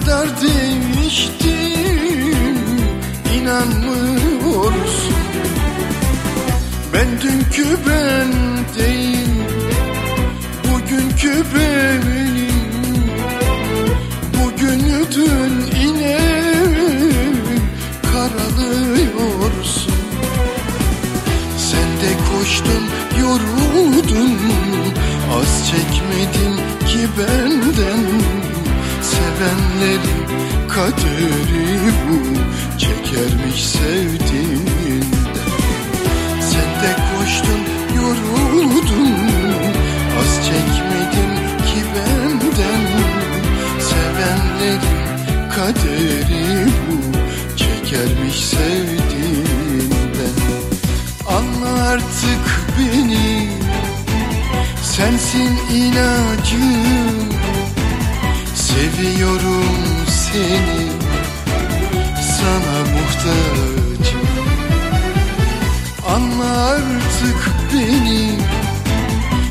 kadar değiştim inanmıyorsun Ben dünkü ben değil Bugünkü benim kaderi bu Çekermiş sevdiğinden. Sen de koştun yoruldun Az çekmedin ki benden. Sevenlerin kaderi bu Çekermiş sevdiğinden. Anla artık beni Sensin ilacım Seviyorum seni Sana muhtacım Anla artık beni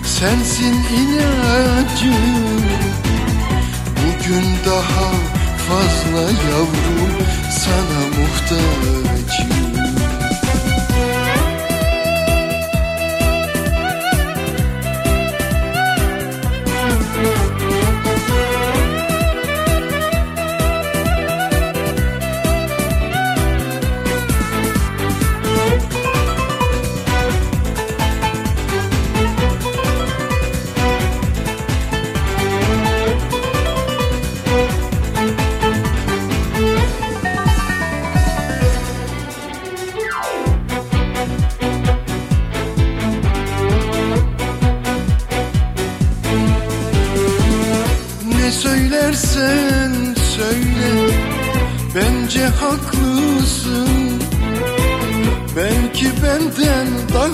Sensin ilacım Bugün daha fazla yavrum Sana muhtacım söylersen söyle. Bence haklısın. Belki benden daha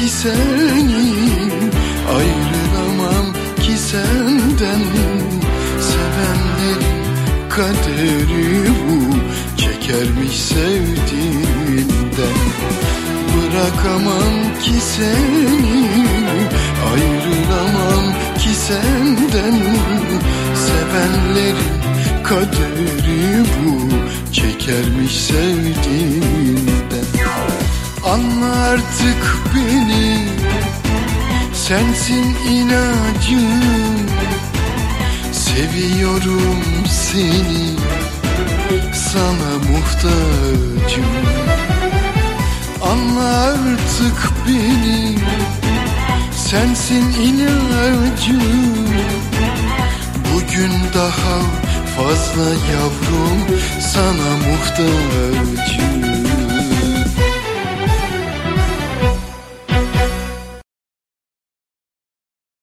ki seni Ayrılamam ki senden. Sevenlerin kaderi bu Çekermiş sevdiğinden. Bırakamam ki seni Ayrılamam ki senden. Sevenlerin kaderi bu Çekermiş sevdiğinden Anla artık beni. Sensin ilacım Seviyorum seni. Sana muhtacım. Anla artık beni. Sensin ilacım Bugün daha fazla yavrum. Sana muhtacım